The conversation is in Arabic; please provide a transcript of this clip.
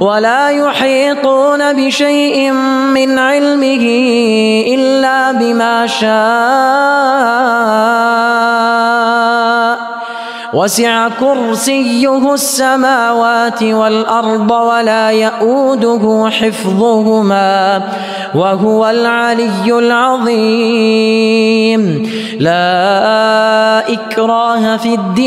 ولا يحيطون بشيء من علمه إلا بما شاء. وسع كرسيه السماوات والأرض ولا يؤوده حفظهما وهو العلي العظيم. لا إكراه في الدين.